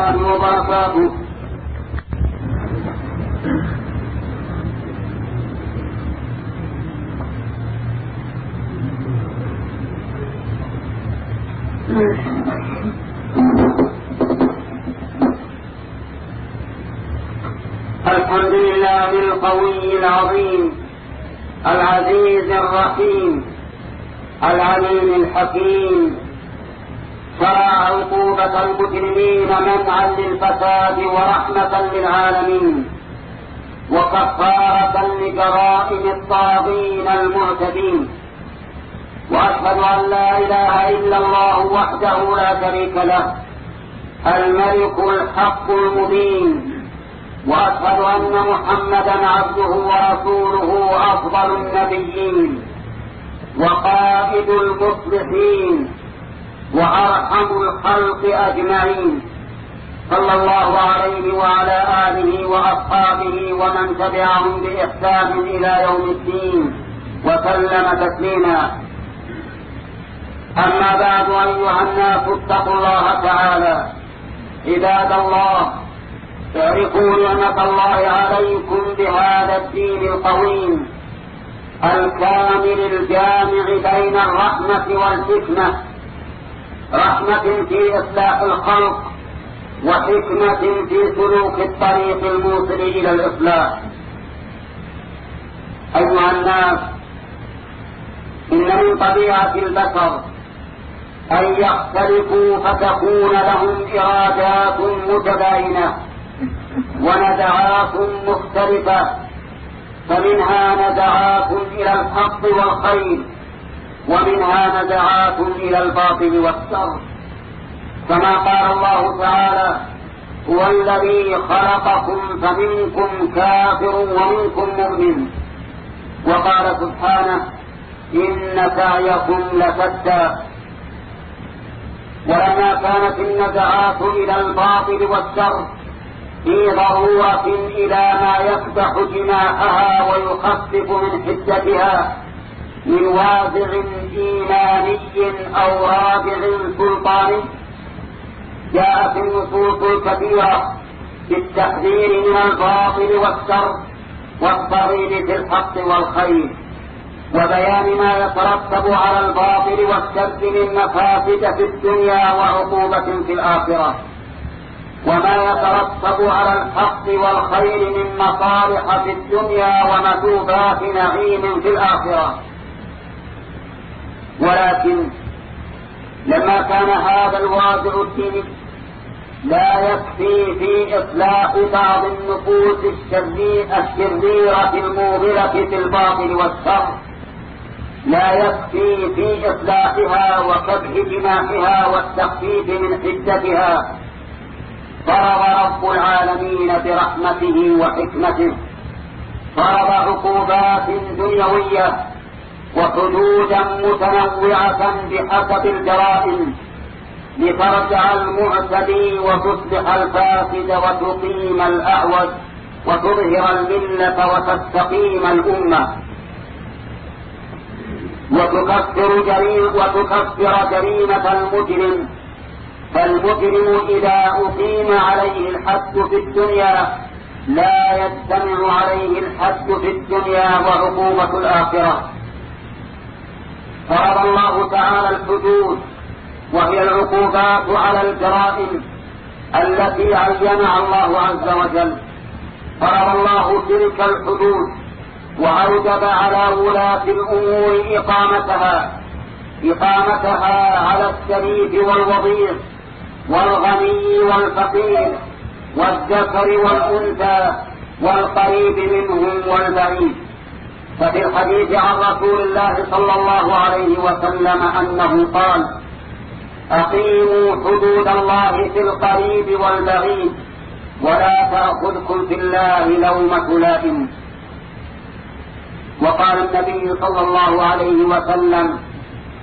وبركاته. الحمد لله القوي العظيم العزيز الرحيم العليم الحكيم شرع عقوبة المجرمين منعا للفساد ورحمة للعالمين وكفارة لجرائم الطاغين المعتدين. وأشهد أن لا إله إلا الله وحده لا شريك له الملك الحق المبين. وأشهد أن محمدا عبده ورسوله أفضل النبيين وقائد المصلحين. وأرحم الخلق أجمعين. صلى الله عليه وعلى آله وأصحابه ومن تبعهم بإحسان إلى يوم الدين وسلم تسليما. أما بعد أيها الناس اتقوا الله تعالى. عباد الله اعرفوا نعمة الله عليكم بهذا الدين القويم. الكامل الجامع بين الرحمة والحكمة. رحمة في إصلاح الخلق وحكمة في سلوك الطريق الموصل إلى الإصلاح. أيها الناس إن من طبيعة البشر أن يختلفوا فتكون لهم إرادات متباينة ونزعات مختلفة فمنها نزعات إلى الحق والخير. ومنها نزعات إلى الباطل والشر. كما قال الله تعالى هو الذي خلقكم فمنكم كافر ومنكم مؤمن. وقال سبحانه إن سعيكم لشتى. ولما كانت النزعات إلى الباطل والشر في ضرورة إلى ما يفتح جناحها ويخفف من حدتها من وازع إيماني أو رادع سلطاني. جاءت النصوص الكثيرة بالتحذير من الباطل والشر والترغيب في الحق والخير وبيان ما يترتب على الباطل والشر من مفاسد في الدنيا وعقوبة في الآخرة وما يترتب على الحق والخير من مصالح في الدنيا ومثوبات نعيم في الآخرة. ولكن لما كان هذا الوازع الديني لا يكفي في إصلاح بعض النفوس الشريرة الموغلة في الباطل والشر لا يكفي في إصلاحها وكبح جناحها والتخفيف من حدتها فرض رب العالمين برحمته وحكمته. فرض عقوبات دنيوية وحدودا متنوعة بحسب الجرائم لترجع المعتدي وتصبح الفاسد وتقيم الأعوج وتظهر الملة وتستقيم الأمة. وتكفر جريمة وتكفر جريمة المجرم. فالمجرم إذا أقيم عليه الحد في الدنيا لا يجتمع عليه الحد في الدنيا وعقوبة الآخرة. فرض الله تعالى الحدود وهي العقوبات على الجرائم التي عينها الله عز وجل. فرض الله تلك الحدود وأوجب على ولاة الأمور إقامتها إقامتها على الشريف والوضيع والغني والفقير والذكر والأنثى والقريب منهم والبعيد. ففي الحديث عن رسول الله صلى الله عليه وسلم أنه قال أقيموا حدود الله في القريب والبعيد ولا تأخذكم في الله لومة لائم. وقال النبي صلى الله عليه وسلم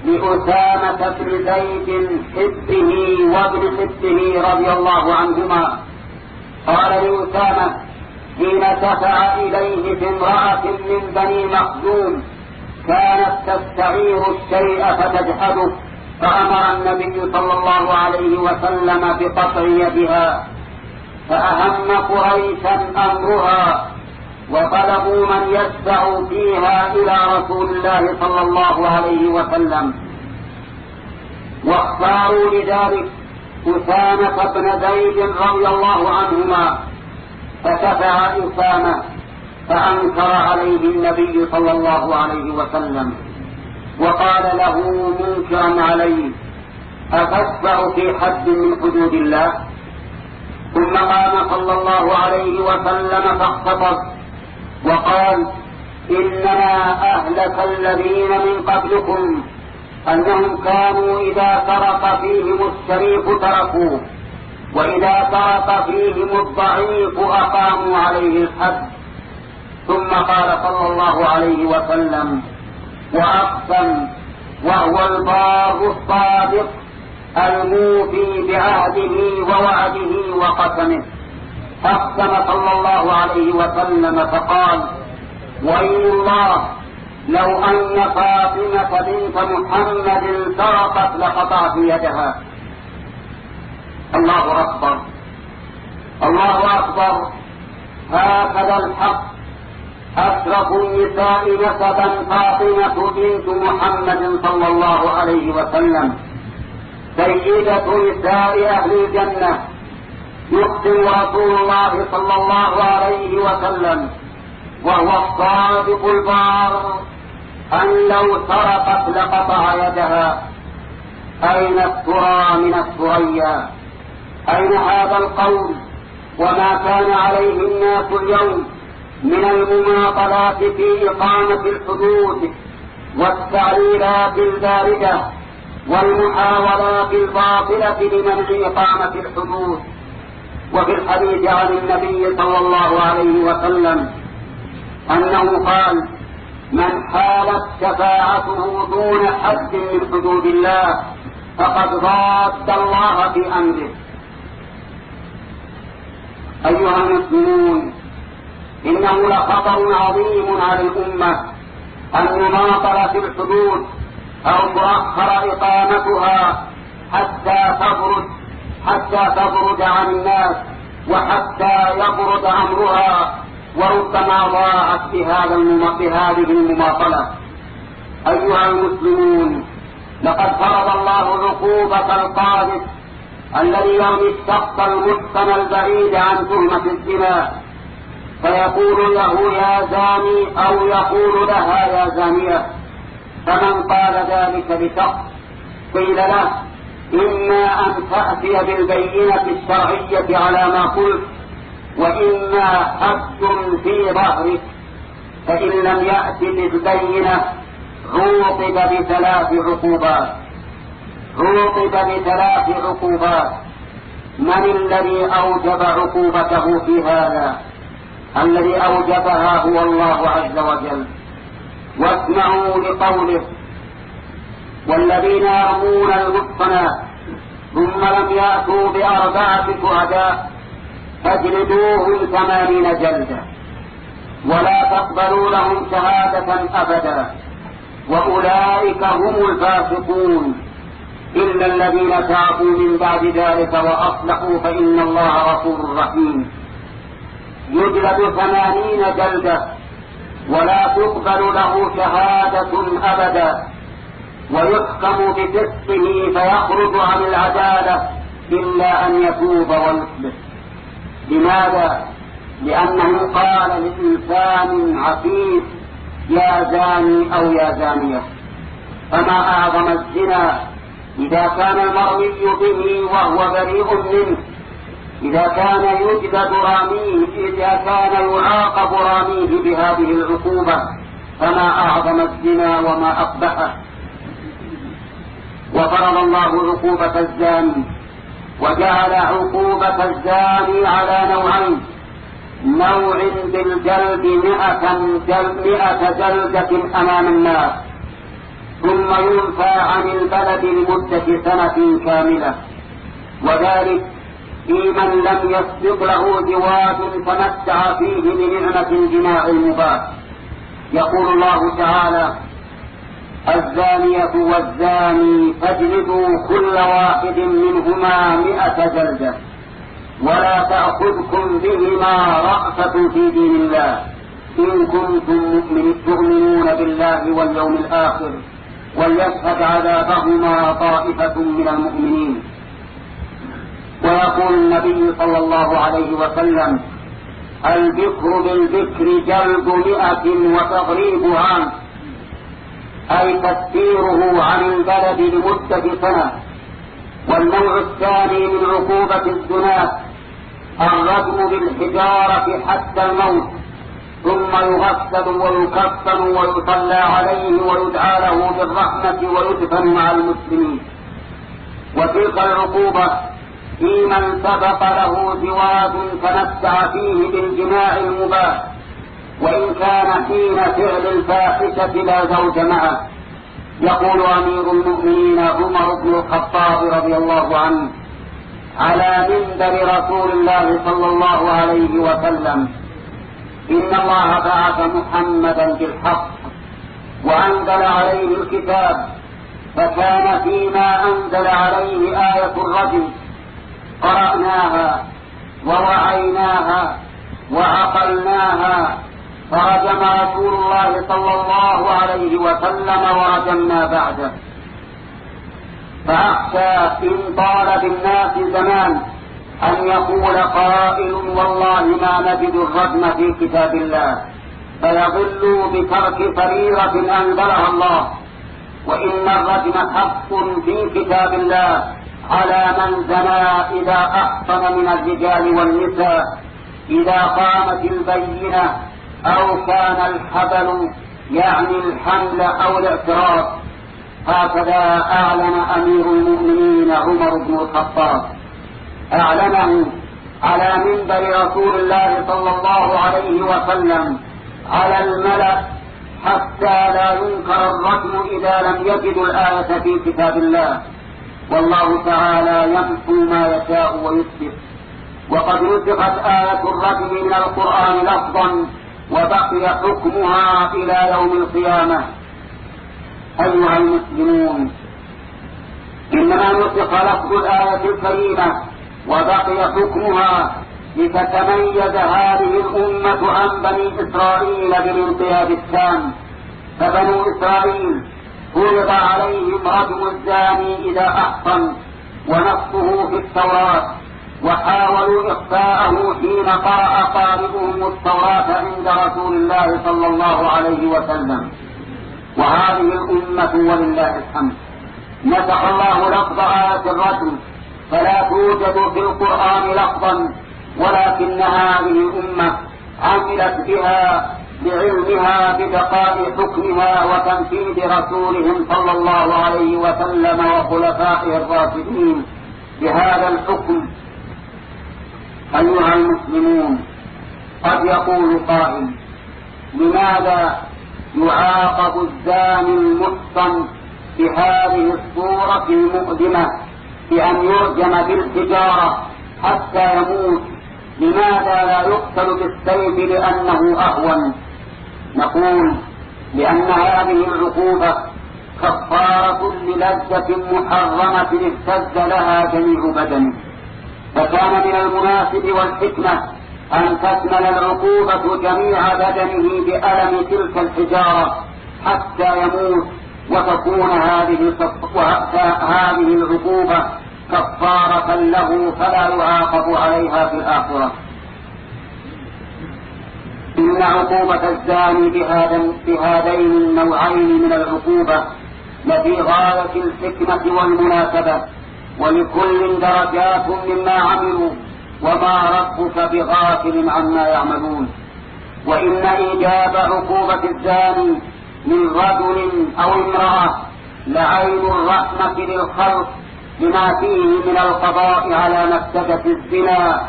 لأسامة بن زيد حبه وابن حبه رضي الله عنهما قال لأسامة حين دفع إليه بامرأة من بني مخزوم. كانت تستعير الشيء فتجحده فأمر النبي صلى الله عليه وسلم بقطع يدها. فأهم قريشا أمرها وطلبوا من يشفع فيها إلى رسول الله صلى الله عليه وسلم. واختاروا لذلك أسامة بن زيد رضي الله عنهما. فشفع أسامة فأنكر عليه النبي صلى الله عليه وسلم وقال له منكرا عليه أتشفع في حد من حدود الله؟ ثم قام صلى الله عليه وسلم فاختصر وقال إنما أهلك الذين من قبلكم أنهم كانوا إذا سرق فيهم الشريف تركوه. وإذا سرق فيهم الضعيف أقاموا عليه الحد. ثم قال صلى الله عليه وسلم وأقسم وهو البار الصادق الموفي بعهده ووعده وقسمه. أقسم صلى الله عليه وسلم فقال وإن الله لو أن فاطمة بنت محمد سرقت لقطعت يدها. الله أكبر. الله أكبر. هكذا الحق. أشرف النساء نسبا فاطمة بنت محمد صلى الله عليه وسلم. سيدة نساء أهل الجنة. يقسم رسول الله صلى الله عليه وسلم. وهو الصادق البار. أن لو سرقت لقطع يدها. أين الترى من الثريا؟ أين هذا القول وما كان عليه الناس اليوم من المماطلات في إقامة الحدود والتعليلات الباردة والمحاولات الباطلة لمنع إقامة الحدود. وفي الحديث عن النبي صلى الله عليه وسلم أنه قال من حالت شفاعته دون حد من حدود الله فقد ضاد الله في أمره. أيها المسلمون إنه لخطر عظيم على الأمة أن يناطر في الحدود أو تؤخر إقامتها حتى تبرد حتى تبرد عن الناس وحتى يبرد أمرها وربما ضاعت بهذا بهذه المماطلة. أيها المسلمون لقد فرض الله عقوبة القاذف الذي يرمي الشخص المحسن البعيد عن تهمة الزنا فيقول له يا زاني أو يقول لها يا زانية فمن قال ذلك لشخص قيل له إما أن تأتي بالبينة الشرعية على ما قلت وإما حد في ظهرك فإن لم يأت بالبينة عوقب بثلاث عقوبات. عوقب بثلاث عقوبات من الذي أوجب عقوبته في هذا؟ الذي أوجبها هو الله عز وجل. واسمعوا لقوله. والذين يرمون المحصنات ثم لم يأتوا بأربعة شهداء فاجلدوهم ثمانين جلدة ولا تقبلوا لهم شهادة أبدا. وأولئك هم الفاسقون. إلا الذين تابوا من بعد ذلك وأصلحوا فإن الله غفور رحيم. يجلد ثمانين جلدة ولا تقبل له شهادة أبدا. ويحكم بفسقه فيخرج عن العدالة إلا أن يتوب ويصلح لماذا؟ لأنه قال لإنسان عفيف يا زاني أو يا زانية. فما أعظم الزنا إذا كان المرمي به وهو بريء منه. إذا كان يجلد راميه إذا كان يعاقب راميه بهذه العقوبة فما أعظم الزنا وما أقبحه وفرض الله عقوبة الزاني وجعل عقوبة الزاني على نوعين. نوع بالجلد مئة, جلد مئة جلدة أمام الناس. ثم ينفى عن البلد لمدة سنة كاملة. وذلك في من لم يسبق له زواج تمتع فيه بنعمة الجماع المباح يقول الله تعالى الزانية والزاني فاجلدوا كل واحد منهما مئة جلدة ولا تأخذكم بهما رأفة في دين الله. إن كنتم تؤمنون بالله واليوم الآخر. وليشهد عذابهما طائفة من المؤمنين. ويقول النبي صلى الله عليه وسلم الذكر بالذكر جلب مئة وتغريبها أي تسفيره عن البلد لمدة سنة. والنوع الثاني من عقوبة الزناة الرجم بالحجارة حتى الموت. ثم يغسل ويكفن ويصلى عليه ويدعى له بالرحمة ويدفن مع المسلمين. وتلك العقوبة في من سبق له زواج تمتع فيه بالجماع المباح وإن كان حين فعل الفاحشة لا زوج معه. يقول أمير المؤمنين عمر بن الخطاب رضي الله عنه على منبر رسول الله صلى الله عليه وسلم إن الله بعث محمدا بالحق وأنزل عليه الكتاب فكان فيما أنزل عليه آية الرجل قرأناها ووعيناها وعقلناها فرجم رسول الله صلى الله عليه وسلم ورجمنا بعده فأخشى إن طال بالناس زمان أن يقول قائل والله ما نجد الرجم في كتاب الله فيضلوا بترك فريضة أنزلها الله. وإن الرجم حق في كتاب الله على من زنى إذا أحصن من الرجال والنساء إذا قامت البينة أو كان الحبل يعني الحمل أو الاعتراف. هكذا أعلن أمير المؤمنين عمر بن الخطاب. أعلنه على منبر رسول الله صلى الله عليه وسلم على الملأ حتى لا ينكر الرجم إذا لم يجدوا الآية في كتاب الله. والله تعالى يمحو ما يشاء ويثبت وقد نسخت آية الرجم من القرآن لفظا وبقي حكمها إلى يوم القيامة. أيها المسلمون إنما نسخ لفظ الآية الكريمة وبقي حكمها لتتميز هذه الأمة عن بني إسرائيل بالانقياد التام. فبنو إسرائيل فرض عليهم رجم الزاني إذا أحصن ونصه في التوراة وحاولوا إخفاءه حين قرأ قارئهم التوراة عند رسول الله صلى الله عليه وسلم. وهذه الأمة ولله الحمد. نسخ الله لفظ آية الرجم فلا توجد في القرآن لفظا ولكن هذه الأمة عملت بها بعلمها بدقاء حكمها وتنفيذ رسولهم صلى الله عليه وسلم وخلفائه الراشدين بهذا الحكم. أيها المسلمون قد يقول قائل لماذا يعاقب الزاني المحصن بهذه الصورة المؤلمة بأن يرجم بالحجارة حتى يموت. لماذا لا يقتل بالسيف لأنه أهون؟ نقول لأن هذه العقوبة كفارة للذة محرمة اهتز لها جميع بدنه فكان من المناسب والحكمة أن تشمل العقوبة جميع بدنه بألم تلك الحجارة حتى يموت. وتكون هذه هذه العقوبة كفارة له فلا يعاقب عليها في الآخرة. إن عقوبة الزاني بهذين النوعين من العقوبة لفي غاية الحكمة والمناسبة ولكل درجات مما عملوا وما ربك بغافل عما يعملون. وإن إيجاب عقوبة الزاني من رجل أو امرأة لعين الرحمة للخلق بما فيه من القضاء على مفسدة الزنا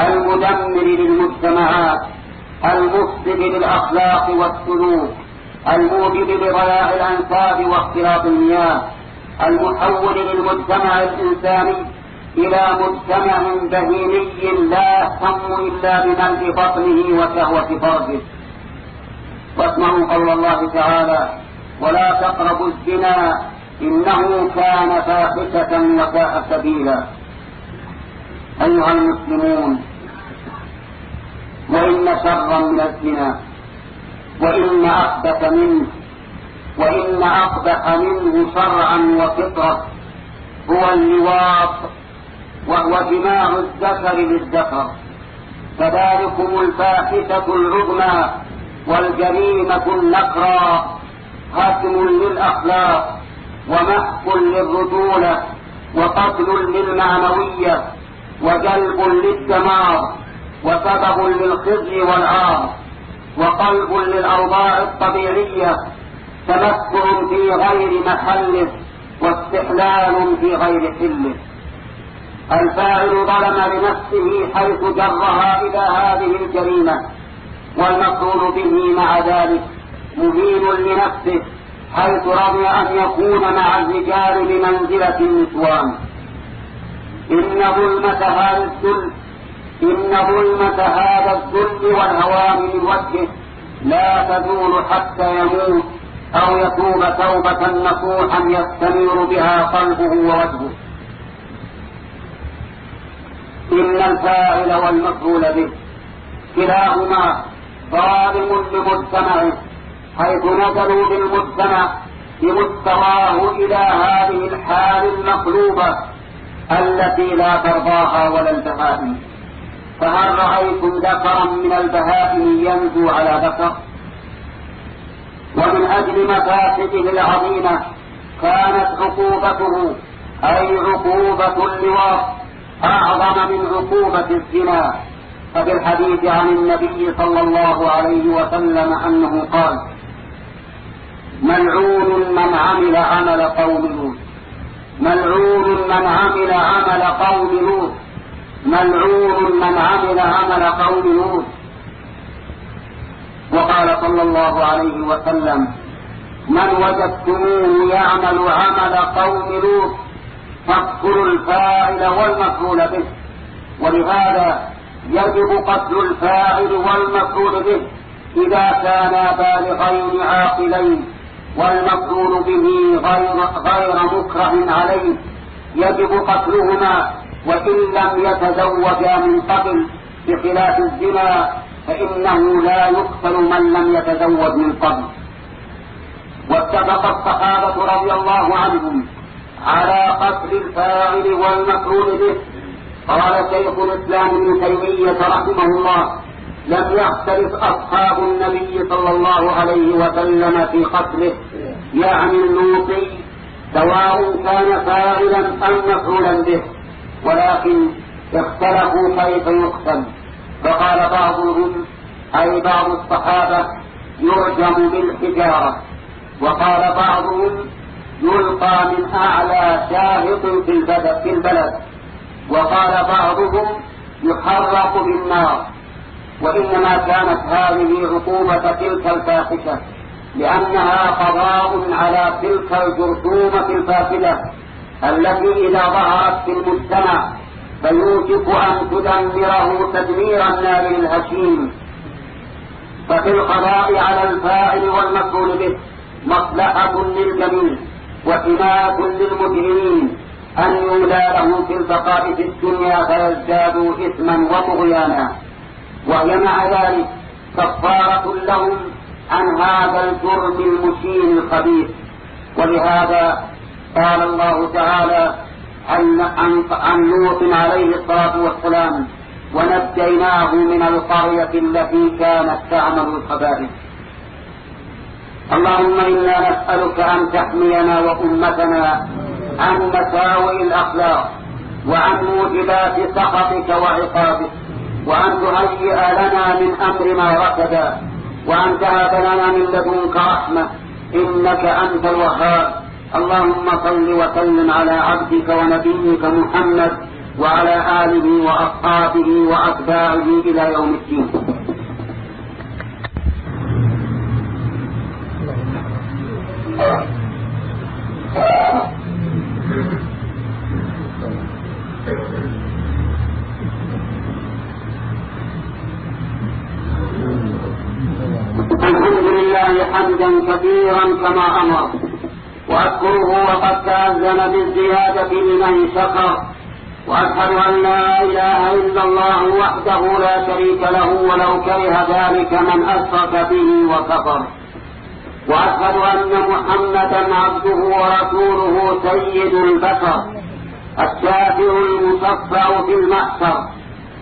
المدمر للمجتمعات المفسد للأخلاق والسلوك الموجب لضياع الأنساب واختلاط المياه المحول للمجتمع الإنساني إلى مجتمع بهيمي لا يهتم إلا بملء بطنه وشهوة فرجه. واسمعوا قول الله تعالى ولا تقربوا الزنا إنه كان فاحشة وساء سبيلا. أيها المسلمون وإن شرا من الزنا وإن أخبث منه وإن أقبح منه شرعا وفطرة هو اللواط وهو جماع الذكر للذكر. فذلكم الفاحشة العظمى والجريمة النكرى هدم للأخلاق ومحق للرجولة وقتل للمعنوية وجلب للدمار وسبب للخزي والعار وقلب للأوضاع الطبيعية تمتع في غير محله واستحلال في غير حله الفاعل ظلم لنفسه حيث جرها إلى هذه الجريمة. والمقرون به مع ذلك مهين لنفسه حيث رضي أن يكون مع الرجال بمنزلة النسوان. إن ظلمة هذا الذل إن ظلمة هذا الذل والهوان من وجهه لا تزول حتى يموت أو يتوب توبة نصوحا يستنير بها قلبه ووجهه. إن الفاعل والمفعول به كلاهما ظالم لمجتمعه حيث نزلوا بالمجتمع بمستواه إلى هذه الحال المقلوبة التي لا ترضاها ولا البهائم فهل رأيتم ذكرا من البهائم ينزو على ذكر ومن أجل مفاسده العظيمة كانت عقوبته أي عقوبة اللواط أعظم من عقوبة الزنا. ففي الحديث عن النبي صلى الله عليه وسلم أنه قال ملعون من عمل عمل قوم لوط. ملعون من عمل عمل قوم لوط. ملعون من عمل عمل قوم لوط. وقال صلى الله عليه وسلم من وجدتموه يعمل عمل قوم لوط فاقتلوا الفاعل والمفعول به. ولهذا يجب قتل الفاعل والمفعول به إذا كانا بالغين عاقلين والمفعول به غير, غير مكره عليه. يجب قتلهما وإن لم يتزوجا من قبل بخلاف الزنا فإنه لا يقتل من لم يتزوج من قبل. واتفق الصحابة رضي الله عنهم على قتل الفاعل والمفعول به قال شيخ الإسلام ابن تيمية رحمه الله لم يختلف أصحاب النبي صلى الله عليه وسلم في قتله. يعني اللوطي سواء كان فاعلا أم مفعولا به ولكن اختلفوا كيف يقتل. فقال بعضهم أي بعض الصحابة يرجم بالحجارة. وقال بعضهم يلقى من أعلى شاهق في البلد, في البلد. وقال بعضهم يحرق بالنار وإنما كانت هذه عقوبة تلك الفاحشة لأنها قضاء على تلك الجرثومة الفاسدة التي إذا ظهرت في المجتمع فيوشك أن تدمره تدمير النار الهشيم. ففي القضاء على الفاعل والمفعول به مصلحة للجميع وحماية للمجرمين أن له في البقاء في الدنيا فيزدادوا إثما وطغيانا. وهي مع ذلك كفارة لهم عن هذا الجرم المشين الخبيث. ولهذا قال الله تعالى عن, عن, عن لوط عليه الصلاة والسلام ونجيناه من القرية التي كانت تعمل الخبائث. اللهم إنا نسألك أن تحمينا وأمتنا عن مساوئ الأخلاق وعن موجبات سخطك وعقابك وأن تهيئ لنا من أمرنا رشدا وأن تهب لنا من لدنك رحمة إنك أنت الوهاب. اللهم صل وسلم على عبدك ونبيك محمد وعلى آله وأصحابه وأتباعه إلى يوم الدين الحمد لله حمدا حمدا كثيرا كما أمر. وأذكره وقد تأذن بالزيادة لمن شكر. وأشهد أن لا إله إلا الله وحده لا شريك له ولو كره ذلك من أشرك به وكفر. وأشهد أن محمدا عبده ورسوله سيد البشر الشافع المشفع في المحشر.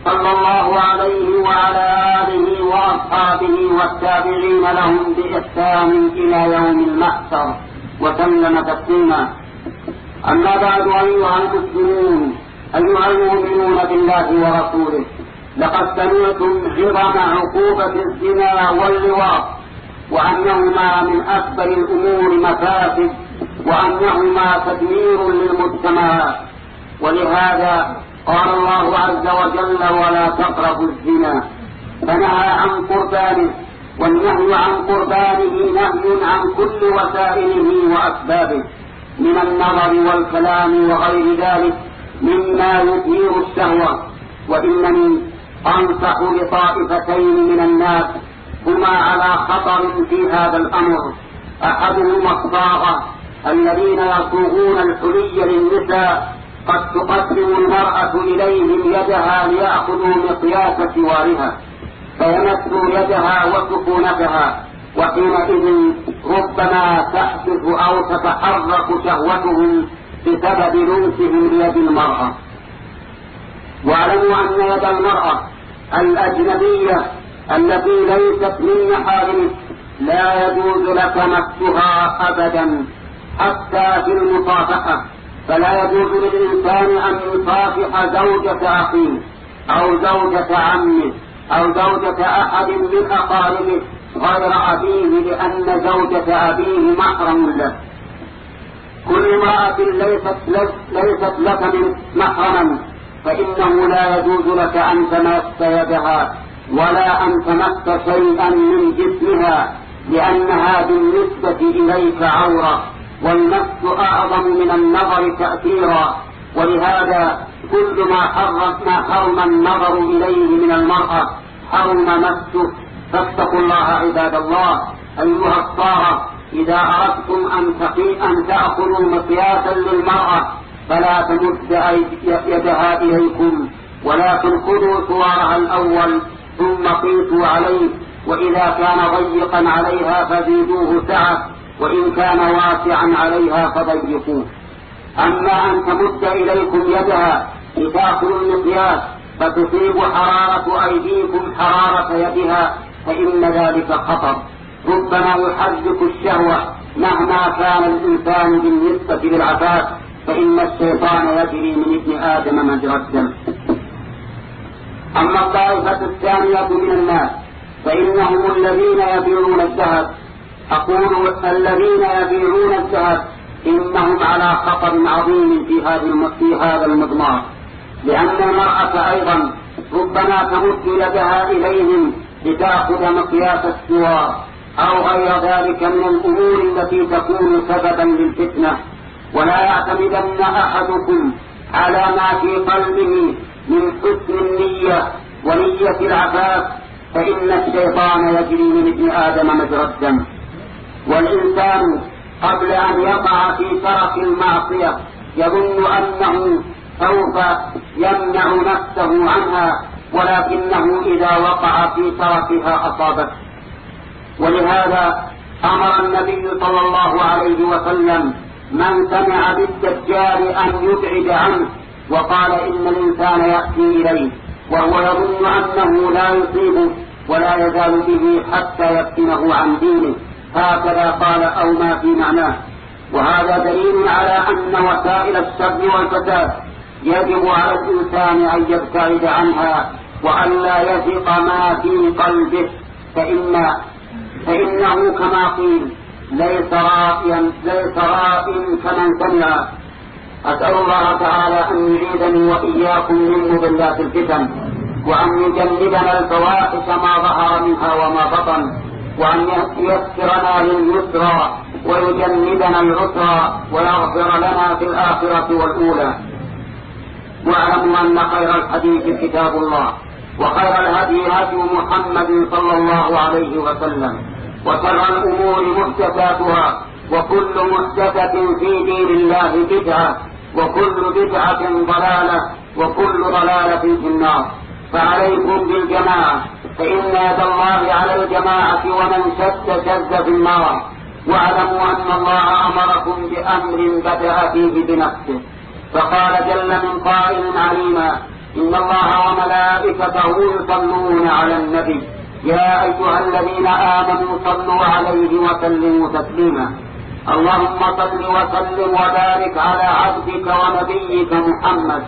صلى الله عليه وعلى آله وأصحابه والتابعين لهم بإحسان إلى يوم المحشر وسلم تسليما. أما بعد أيها المسلمون أيها المؤمنون بالله ورسوله لقد سمعتم عظم عقوبة الزنا واللواط وأنهما من أكبر الأمور مفاسد وأنهما تدمير للمجتمعات ولهذا قال الله عز وجل ولا تقربوا الزنا. فنهى عن قربانه والنهي عن قربانه نهي عن كل وسائله وأسبابه من النظر والكلام وغير ذلك مما يثير الشهوة. وإنني أنصح لطائفتين من الناس هما على خطر في هذا الأمر. أحدهما الصاغة الذين يصوغون الحلي للنساء قد تقدم المرأة إليهم يدها ليأخذوا مقياس سوارها فيمسوا يدها وسكونتها وحينئذ ربما تحدث أو تتحرك شهوتهم بسبب لمسهم ليد المرأة. واعلموا أن يد المرأة الأجنبية التي ليست من محارمك لا يجوز لك مسها أبدا حتى في المصافحة. فلا يجوز للإنسان أن يصافح زوجة أخيه أو زوجة عمه أو زوجة أحد من أقاربه غير أبيه لأن زوجة أبيه محرم له. كل امرأة ليست لك, ليست لك محرما فإنه لا يجوز لك أن تمس يدها ولا أن تمس شيئا من جسمها لأنها بالنسبة إليك عورة. والمس أعظم من النظر تأثيرا ولهذا كل ما حرم ما حرم النظر إليه من المرأة حرم مسه فاتقوا الله عباد الله أيها الطاعة إذا أردتم أن أن تأخذوا مقياسا للمرأة فلا تمد يدها إليكم ولكن خذوا صورها الأول ثم قيسوا عليه وإذا كان ضيقا عليها فزيدوه سعة. وإن كان واسعا عليها فضيقوه. أما أن تمد إليكم يدها لتأخذوا المقياس فتصيب حرارة أيديكم حرارة يدها فإن ذلك خطر. ربما يحرك الشهوة مهما كان الإنسان بالنسبة للعفاف فإن الشيطان يجري من ابن آدم مجرى الدم. أما الطائفة الثانية من الناس فإنهم الذين يبيعون الذهب أقول الذين يبيعون الذهب إنهم على خطر عظيم في هذا في هذا المضمار. لأن المرأة أيضا ربما تمد يدها إليهم لتأخذ مقياس السوار أو غير ذلك من الأمور التي تكون سببا للفتنة. ولا يعتمدن أحدكم على ما في قلبه من حسن النية ونية العفاف فإن الشيطان يجري من ابن آدم مجرى الدم والإنسان قبل أن يقع في ترك المعصية يظن أنه سوف يمنع نفسه عنها ولكنه إذا وقع في تركها أصابته. ولهذا أمر النبي صلى الله عليه وسلم من سمع بالدجال أن يبعد عنه وقال إن الإنسان يأتي إليه وهو يظن أنه لا يصيبه ولا يزال به حتى يفتنه عن دينه. هكذا قال أو ما في معناه. وهذا دليل على أن وسائل الشر والفساد يجب على الإنسان أن يبتعد عنها وأن لا يثق ما في قلبه فإن فإنه كما قيل ليس رائيا ليس راء كمن سمع. أسأل الله تعالى أن يعيدني وإياكم من مضلات الفتن وأن يجنبنا الفواحش ما ظهر منها وما بطن. وأن ييسرنا لليسرى ويجنبنا العسرى ويغفر لنا في الآخرة والأولى. واعلموا أن خير الحديث كتاب الله وخير الهدي هدي محمد صلى الله عليه وسلم وشر الأمور محدثاتها وكل محدثة في دين الله بدعة وكل بدعة ضلالة وكل ضلالة في النار. فعليكم بالجماعة. فإن يد الله على الجماعة ومن شد شد في النار. واعلموا أن الله أمركم بأمر بدأ فيه بنفسه. فقال جل من قائل عليما إن الله وملائكته يصلون على النبي. يا أيها الذين آمنوا صلوا عليه وسلموا تسليما. اللهم صل وسلم وبارك على عبدك ونبيك محمد.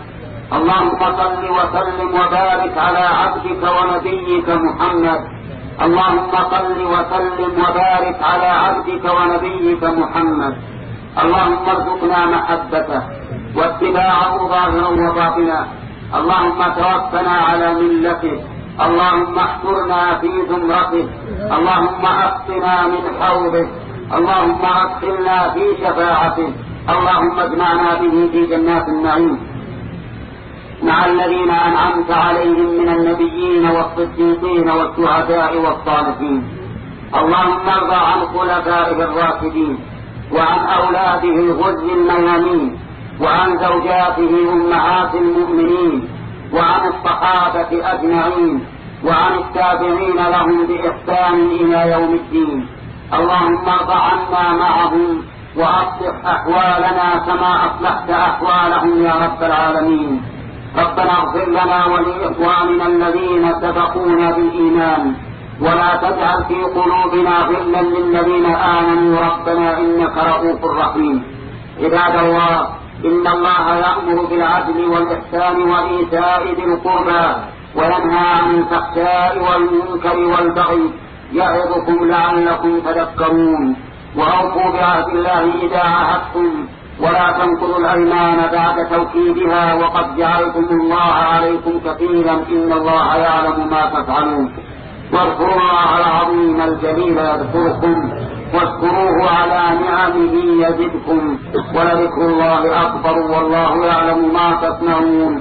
اللهم صل وسلم وبارك على عبدك ونبيك محمد. اللهم صل وسلم وبارك على عبدك ونبيك محمد. اللهم ارزقنا محبته واتباعه ظاهرا وباطنا اللهم توفنا على ملته. اللهم احفرنا في زمرته. اللهم اسقنا من حوضه. اللهم أدخلنا في شفاعته. اللهم اجمعنا به في جنات النعيم. مع الذين أنعمت عليهم من النبيين والصديقين والشهداء والصالحين. اللهم ارضى عن خلفائه الراشدين وعن أولاده الغز الميامين وعن زوجاته أمهات المؤمنين وعن الصحابة أجمعين وعن التابعين لهم بإحسان إلى يوم الدين. اللهم ارض عنا معهم وأصلح أحوالنا كما أصلحت أحوالهم يا رب العالمين. ربنا اغفر لنا ولإخواننا الذين سبقونا بالإيمان ولا تجعل في قلوبنا غلا للذين آمنوا. ربنا إنك رؤوف رحيم. عباد الله إن الله يأمر بالعدل والإحسان وإيتاء ذي القربى وينهى عن الفحشاء والمنكر والبغي يعظكم لعلكم تذكرون. وأوفوا بعهد الله إذا عاهدتم ولا تنقضوا الأيمان بعد توكيدها وقد جعلتم الله عليكم كثيرا إن الله يعلم ما تفعلون. واذكروا الله العظيم الجليل يذكركم. واشكروه على نعمه يزدكم. ولذكر الله أكبر والله يعلم ما تصنعون.